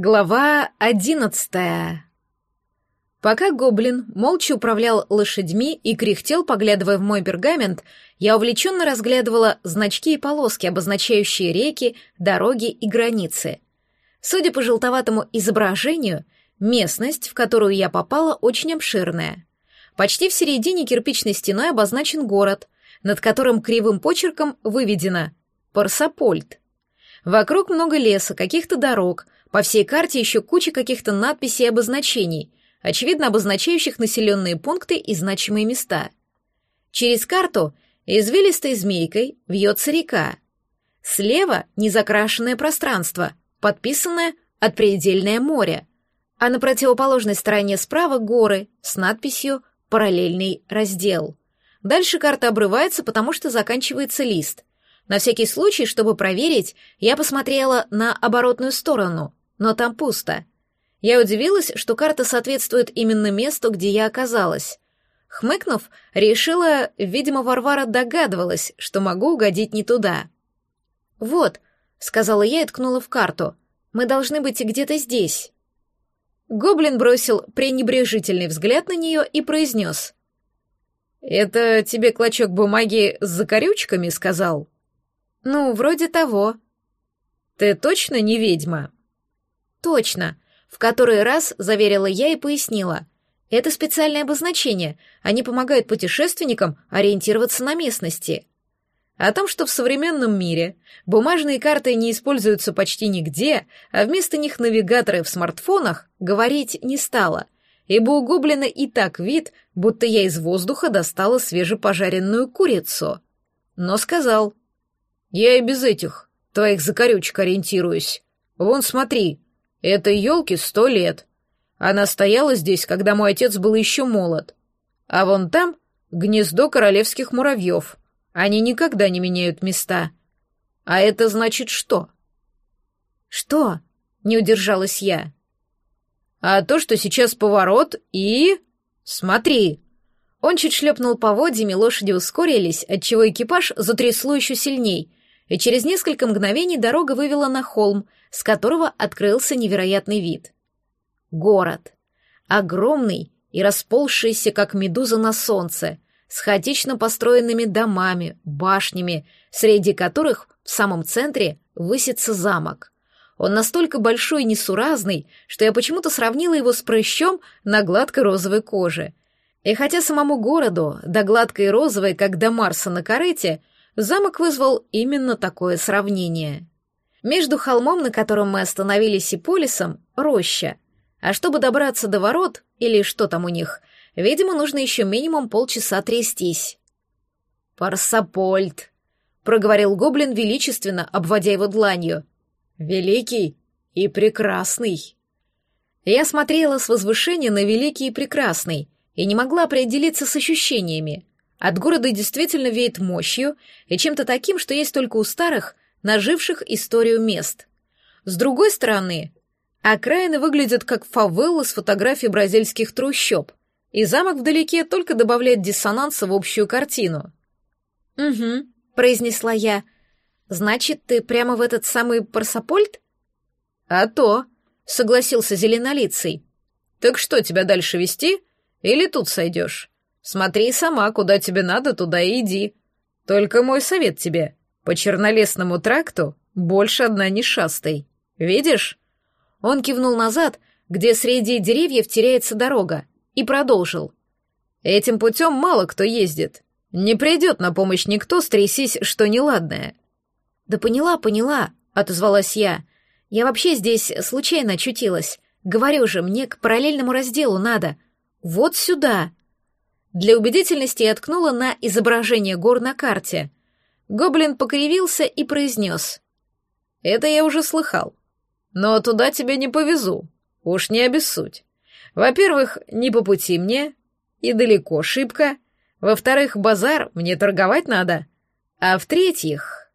Глава одиннадцатая. Пока гоблин молча управлял лошадьми и кряхтел, поглядывая в мой пергамент, я увлеченно разглядывала значки и полоски, обозначающие реки, дороги и границы. Судя по желтоватому изображению, местность, в которую я попала, очень обширная. Почти в середине кирпичной стеной обозначен город, над которым кривым почерком выведено «Парсапольт». Вокруг много леса, каких-то дорог — по всей карте еще куча каких-то надписей и обозначений, очевидно обозначающих населенные пункты и значимые места. Через карту извилистой змейкой вьется река. Слева незакрашенное пространство, подписанное «Отпредельное море», а на противоположной стороне справа горы с надписью «Параллельный раздел». Дальше карта обрывается, потому что заканчивается лист. На всякий случай, чтобы проверить, я посмотрела на оборотную сторону но там пусто. Я удивилась, что карта соответствует именно месту, где я оказалась. Хмыкнув, решила, видимо, Варвара догадывалась, что могу угодить не туда. «Вот», — сказала я и ткнула в карту, — «мы должны быть где-то здесь». Гоблин бросил пренебрежительный взгляд на нее и произнес. «Это тебе клочок бумаги с закорючками сказал?» «Ну, вроде того». «Ты точно не ведьма?» Точно, в который раз заверила я и пояснила. Это специальное обозначение, они помогают путешественникам ориентироваться на местности. О том, что в современном мире бумажные карты не используются почти нигде, а вместо них навигаторы в смартфонах, говорить не стала, ибо у гоблина и так вид, будто я из воздуха достала свежепожаренную курицу. Но сказал, «Я и без этих, твоих закорючек ориентируюсь. Вон смотри, Этой елке сто лет. Она стояла здесь, когда мой отец был еще молод. А вон там гнездо королевских муравьев. Они никогда не меняют места. А это значит что? Что? Не удержалась я. А то, что сейчас поворот и... Смотри! Он чуть шлепнул поводьями, лошади ускорились, отчего экипаж затрясло еще сильней, и через несколько мгновений дорога вывела на холм, с которого открылся невероятный вид. Город. Огромный и расползшийся, как медуза на солнце, с хаотично построенными домами, башнями, среди которых в самом центре высится замок. Он настолько большой и несуразный, что я почему-то сравнила его с прыщом на гладкой розовой коже. И хотя самому городу, да гладкой розовой, как до Марса на корыте, замок вызвал именно такое сравнение. Между холмом, на котором мы остановились, и полисом — роща. А чтобы добраться до ворот, или что там у них, видимо, нужно еще минимум полчаса трястись. «Парсапольт», — проговорил гоблин величественно, обводя его дланью. «Великий и прекрасный». Я смотрела с возвышения на великий и прекрасный и не могла определиться с ощущениями. От города действительно веет мощью и чем-то таким, что есть только у старых, наживших историю мест. С другой стороны, окраины выглядят как фавеллы с фотографий бразильских трущоб, и замок вдалеке только добавляет диссонанса в общую картину. «Угу», — произнесла я. «Значит, ты прямо в этот самый Парсапольт?» «А то», — согласился зеленолицый. «Так что, тебя дальше вести? Или тут сойдешь? Смотри сама, куда тебе надо, туда и иди. Только мой совет тебе. По чернолесному тракту больше одна не шастай. Видишь? Он кивнул назад, где среди деревьев теряется дорога, и продолжил. Этим путем мало кто ездит. Не придет на помощь никто, стрясись, что неладное. Да поняла, поняла, отозвалась я. Я вообще здесь случайно очутилась. Говорю же, мне к параллельному разделу надо. Вот сюда. Для убедительности я ткнула на изображение гор на карте. Гоблин покривился и произнес. «Это я уже слыхал. Но туда тебе не повезу. Уж не обессудь. Во-первых, не по пути мне, и далеко шибко. Во-вторых, базар, мне торговать надо. А в-третьих...»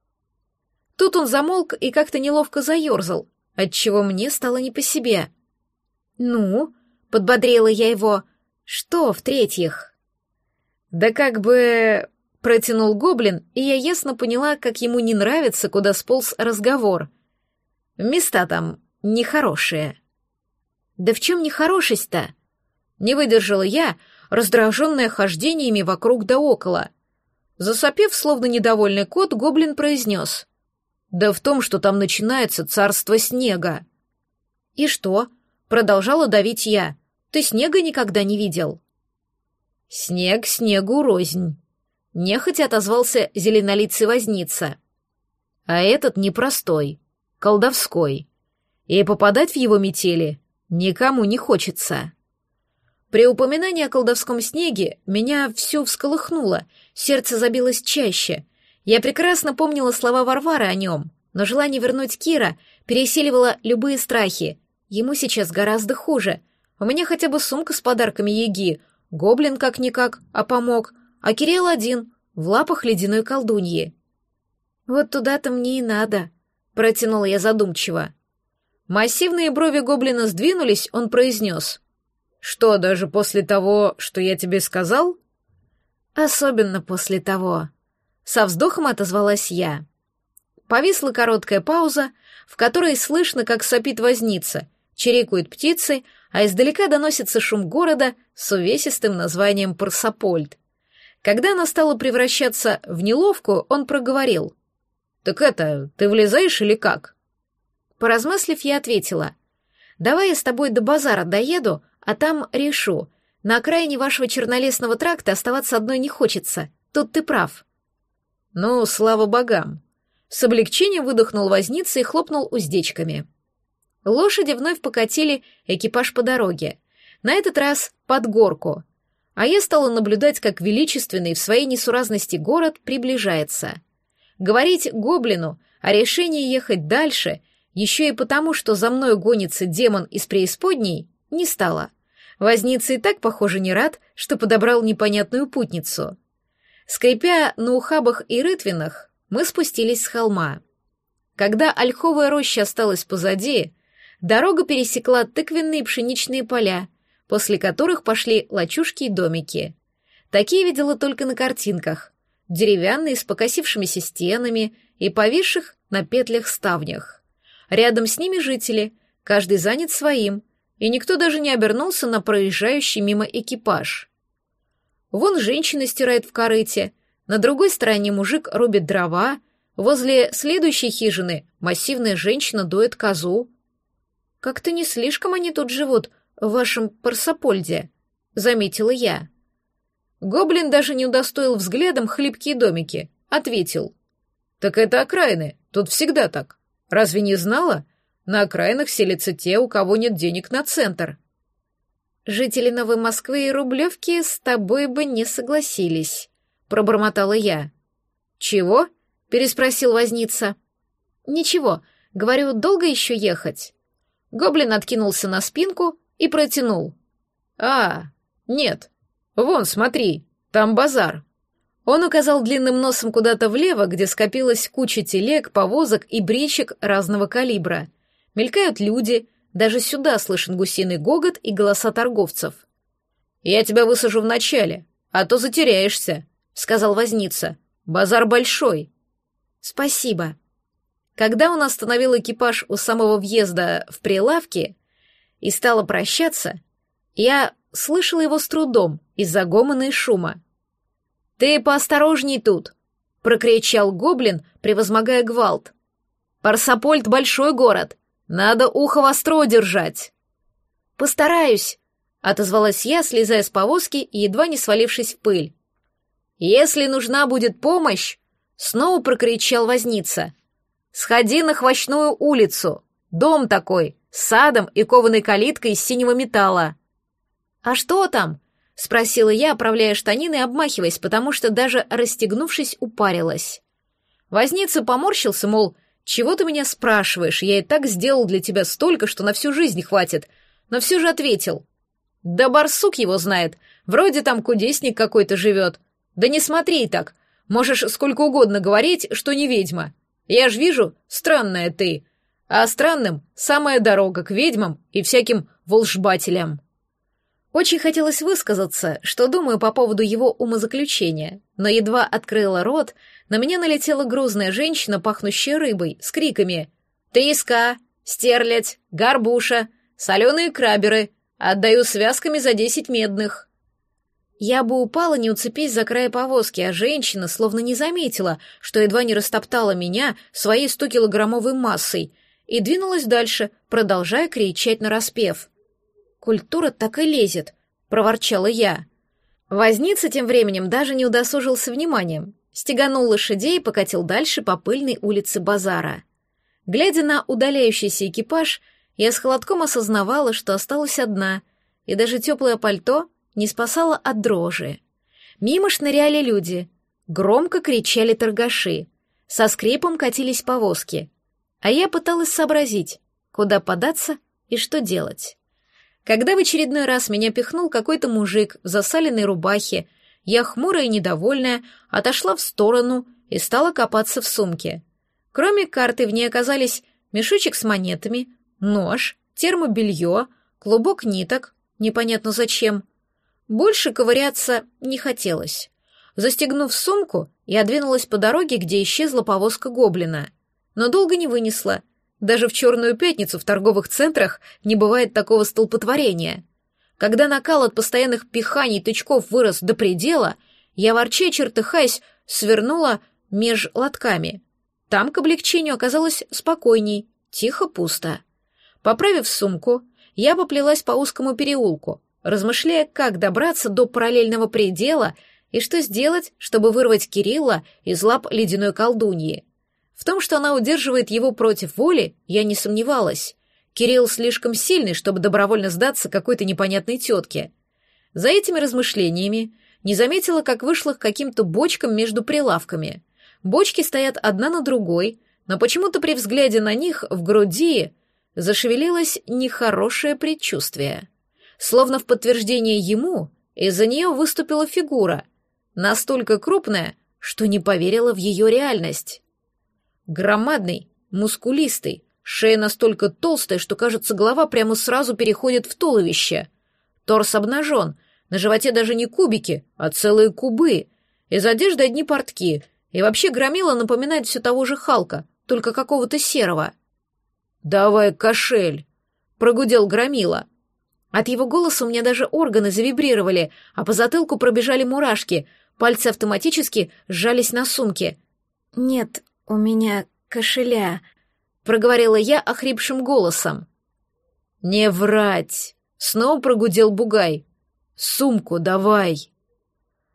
Тут он замолк и как-то неловко заерзал, отчего мне стало не по себе. «Ну?» — подбодрила я его. «Что в-третьих?» «Да как бы Протянул гоблин, и я ясно поняла, как ему не нравится, куда сполз разговор. Места там нехорошие. Да в чем нехорошесть-то? Не выдержала я, раздраженная хождениями вокруг да около. Засопев, словно недовольный кот, гоблин произнес. Да в том, что там начинается царство снега. И что? Продолжала давить я. Ты снега никогда не видел? Снег снегу рознь. Нехотя отозвался зеленолицый возница. А этот непростой, колдовской. И попадать в его метели никому не хочется. При упоминании о колдовском снеге меня все всколыхнуло, сердце забилось чаще. Я прекрасно помнила слова Варвары о нем, но желание вернуть Кира пересиливало любые страхи. Ему сейчас гораздо хуже. У меня хотя бы сумка с подарками Еги, гоблин как-никак, а помог, а Кирилл один, в лапах ледяной колдуньи. «Вот туда-то мне и надо», — протянула я задумчиво. Массивные брови гоблина сдвинулись, он произнес. «Что, даже после того, что я тебе сказал?» «Особенно после того», — со вздохом отозвалась я. Повисла короткая пауза, в которой слышно, как сопит возница, чирикают птицы, а издалека доносится шум города с увесистым названием Парсапольд. Когда она стала превращаться в неловкую, он проговорил. «Так это, ты влезаешь или как?» Поразмыслив, я ответила. «Давай я с тобой до базара доеду, а там решу. На окраине вашего чернолесного тракта оставаться одной не хочется. Тут ты прав». «Ну, слава богам», с облегчением выдохнул возница и хлопнул уздечками. Лошади вновь покатили экипаж по дороге. На этот раз под горку. А я стала наблюдать, как величественный в своей несуразности город приближается. Говорить гоблину о решении ехать дальше, еще и потому, что за мной гонится демон из преисподней, не стало. Возница и так, похоже, не рад, что подобрал непонятную путницу. Скрипя на ухабах и рытвинах, мы спустились с холма. Когда ольховая роща осталась позади, дорога пересекла тыквенные пшеничные поля, после которых пошли лачушки и домики. Такие видела только на картинках, деревянные с покосившимися стенами и повисших на петлях ставнях. Рядом с ними жители, каждый занят своим, и никто даже не обернулся на проезжающий мимо экипаж. Вон женщина стирает в корыте — на другой стороне мужик рубит дрова, возле следующей хижины массивная женщина дует козу. Как-то не слишком они тут живут, в вашем Парсапольде, заметила я. Гоблин даже не удостоил взглядом хлипкие домики, ответил. Так это окраины, тут всегда так. Разве не знала? На окраинах селятся те, у кого нет денег на центр. Жители Новой Москвы и Рублевки с тобой бы не согласились пробормотала я. «Чего?» — переспросил возница. «Ничего, говорю, долго еще ехать?» Гоблин откинулся на спинку и протянул. «А, нет. Вон, смотри, там базар». Он указал длинным носом куда-то влево, где скопилась куча телег, повозок и бричек разного калибра. Мелькают люди, даже сюда слышен гусиный гогот и голоса торговцев. «Я тебя высажу вначале, а то затеряешься», — сказал возница. «Базар большой». «Спасибо». Когда он остановил экипаж у самого въезда в прилавки и стала прощаться, я слышала его с трудом из-за гомона и шума. «Ты поосторожней тут!» — прокричал гоблин, превозмогая гвалт. «Парсапольт — большой город. Надо ухо востро держать». «Постараюсь», — отозвалась я, слезая с повозки и едва не свалившись в пыль. «Если нужна будет помощь», — снова прокричал возница, — «сходи на Хвощную улицу. Дом такой, садом и кованой калиткой из синего металла». «А что там?» — спросила я, оправляя штанины и обмахиваясь, потому что даже расстегнувшись, упарилась. Возница поморщился, мол, «Чего ты меня спрашиваешь? Я и так сделал для тебя столько, что на всю жизнь хватит». Но все же ответил. «Да барсук его знает. Вроде там кудесник какой-то живет. Да не смотри так. Можешь сколько угодно говорить, что не ведьма. Я ж вижу, странная ты. А странным самая дорога к ведьмам и всяким волшбателям. Очень хотелось высказаться, что думаю по поводу его умозаключения, но едва открыла рот, на меня налетела грузная женщина, пахнущая рыбой, с криками «Ты иска! стерлядь, горбуша, соленые краберы. Отдаю связками за десять медных». Я бы упала, не уцепись за край повозки, а женщина словно не заметила, что едва не растоптала меня своей стокилограммовой массой, и двинулась дальше, продолжая кричать на распев. «Культура так и лезет», — проворчала я. Возница тем временем даже не удосужился вниманием, стеганул лошадей и покатил дальше по пыльной улице базара. Глядя на удаляющийся экипаж, я с холодком осознавала, что осталась одна, и даже теплое пальто не спасало от дрожи. Мимо шныряли люди, громко кричали торгаши, со скрипом катились повозки, а я пыталась сообразить, куда податься и что делать. Когда в очередной раз меня пихнул какой-то мужик в засаленной рубахе, я, хмурая и недовольная, отошла в сторону и стала копаться в сумке. Кроме карты в ней оказались мешочек с монетами, нож, термобелье, клубок ниток, непонятно зачем. Больше ковыряться не хотелось. Застегнув сумку, я двинулась по дороге, где исчезла повозка гоблина. Но долго не вынесла — даже в черную пятницу в торговых центрах не бывает такого столпотворения. Когда накал от постоянных пиханий тычков вырос до предела, я ворча чертыхаясь свернула меж лотками. Там к облегчению оказалось спокойней, тихо, пусто. Поправив сумку, я поплелась по узкому переулку, размышляя, как добраться до параллельного предела и что сделать, чтобы вырвать Кирилла из лап ледяной колдуньи. В том, что она удерживает его против воли, я не сомневалась. Кирилл слишком сильный, чтобы добровольно сдаться какой-то непонятной тетке. За этими размышлениями не заметила, как вышла к каким-то бочкам между прилавками. Бочки стоят одна на другой, но почему-то при взгляде на них в груди зашевелилось нехорошее предчувствие. Словно в подтверждение ему из-за нее выступила фигура, настолько крупная, что не поверила в ее реальность. Громадный, мускулистый, шея настолько толстая, что, кажется, голова прямо сразу переходит в туловище. Торс обнажен, на животе даже не кубики, а целые кубы. Из одежды одни портки, и вообще громила напоминает все того же Халка, только какого-то серого. «Давай кошель!» — прогудел громила. От его голоса у меня даже органы завибрировали, а по затылку пробежали мурашки, пальцы автоматически сжались на сумке. «Нет, «У меня кошеля», — проговорила я охрипшим голосом. «Не врать!» — снова прогудел Бугай. «Сумку давай!»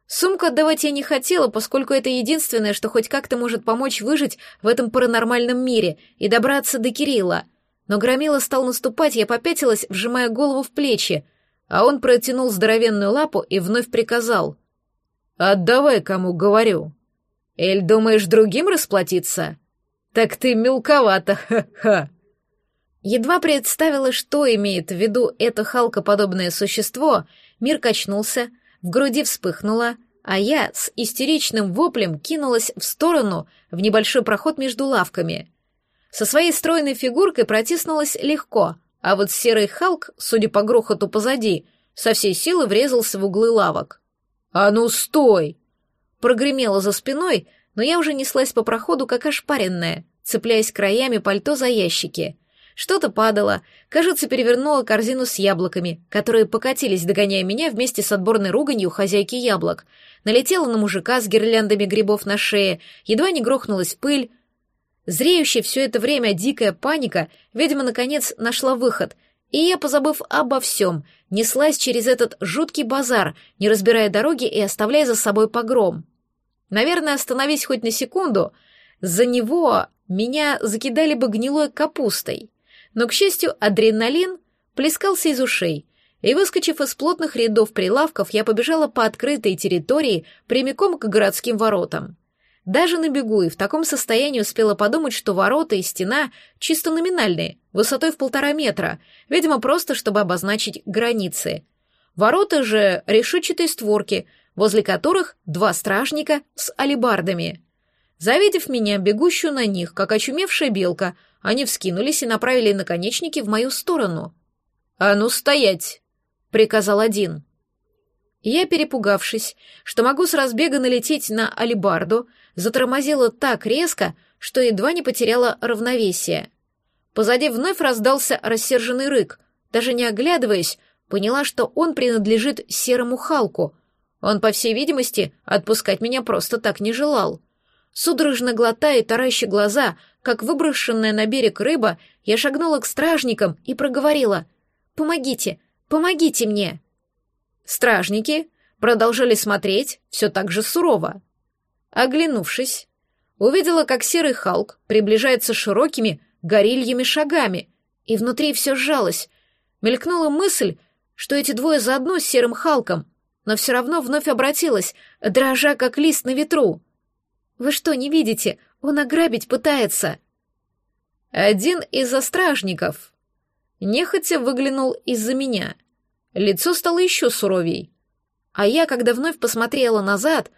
Сумку отдавать я не хотела, поскольку это единственное, что хоть как-то может помочь выжить в этом паранормальном мире и добраться до Кирилла. Но Громила стал наступать, я попятилась, вжимая голову в плечи, а он протянул здоровенную лапу и вновь приказал. «Отдавай, кому говорю». Эль, думаешь, другим расплатиться? Так ты мелковато, ха-ха. Едва представила, что имеет в виду это халкоподобное существо, мир качнулся, в груди вспыхнуло, а я с истеричным воплем кинулась в сторону в небольшой проход между лавками. Со своей стройной фигуркой протиснулась легко, а вот серый Халк, судя по грохоту позади, со всей силы врезался в углы лавок. «А ну, стой!» Прогремело за спиной, но я уже неслась по проходу, как ошпаренная, цепляясь краями пальто за ящики. Что-то падало, кажется, перевернула корзину с яблоками, которые покатились, догоняя меня вместе с отборной руганью хозяйки яблок. Налетела на мужика с гирляндами грибов на шее, едва не грохнулась пыль. Зреющая все это время дикая паника, видимо, наконец нашла выход — и я, позабыв обо всем, неслась через этот жуткий базар, не разбирая дороги и оставляя за собой погром. Наверное, остановись хоть на секунду, за него меня закидали бы гнилой капустой. Но, к счастью, адреналин плескался из ушей, и, выскочив из плотных рядов прилавков, я побежала по открытой территории прямиком к городским воротам. Даже на бегу и в таком состоянии успела подумать, что ворота и стена чисто номинальные, высотой в полтора метра, видимо, просто чтобы обозначить границы. Ворота же решетчатые створки, возле которых два стражника с алебардами. Завидев меня, бегущую на них, как очумевшая белка, они вскинулись и направили наконечники в мою сторону. «А ну, стоять!» — приказал один. Я, перепугавшись, что могу с разбега налететь на алибарду, затормозила так резко, что едва не потеряла равновесие. Позади вновь раздался рассерженный рык. Даже не оглядываясь, поняла, что он принадлежит серому Халку. Он, по всей видимости, отпускать меня просто так не желал. Судорожно глотая и тараща глаза, как выброшенная на берег рыба, я шагнула к стражникам и проговорила «Помогите, помогите мне!» Стражники продолжали смотреть все так же сурово. Оглянувшись, увидела, как серый Халк приближается широкими горильями шагами, и внутри все сжалось. Мелькнула мысль, что эти двое заодно с серым Халком, но все равно вновь обратилась, дрожа как лист на ветру. «Вы что, не видите? Он ограбить пытается!» Один из стражников нехотя выглянул из-за меня. Лицо стало еще суровей. А я, когда вновь посмотрела назад,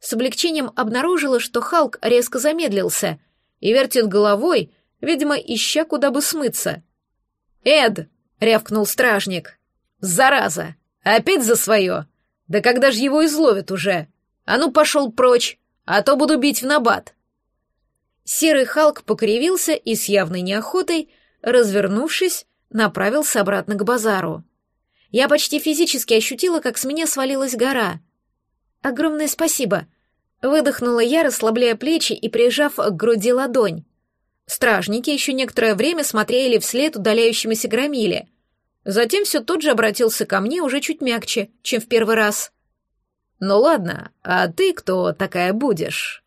с облегчением обнаружила, что Халк резко замедлился и вертит головой, видимо, ища куда бы смыться. «Эд!» — рявкнул стражник. «Зараза! Опять за свое! Да когда же его изловят уже? А ну пошел прочь, а то буду бить в набат!» Серый Халк покривился и с явной неохотой, развернувшись, направился обратно к базару. Я почти физически ощутила, как с меня свалилась гора. «Огромное спасибо!» — выдохнула я, расслабляя плечи и прижав к груди ладонь. Стражники еще некоторое время смотрели вслед удаляющемуся громиле. Затем все тот же обратился ко мне уже чуть мягче, чем в первый раз. «Ну ладно, а ты кто такая будешь?»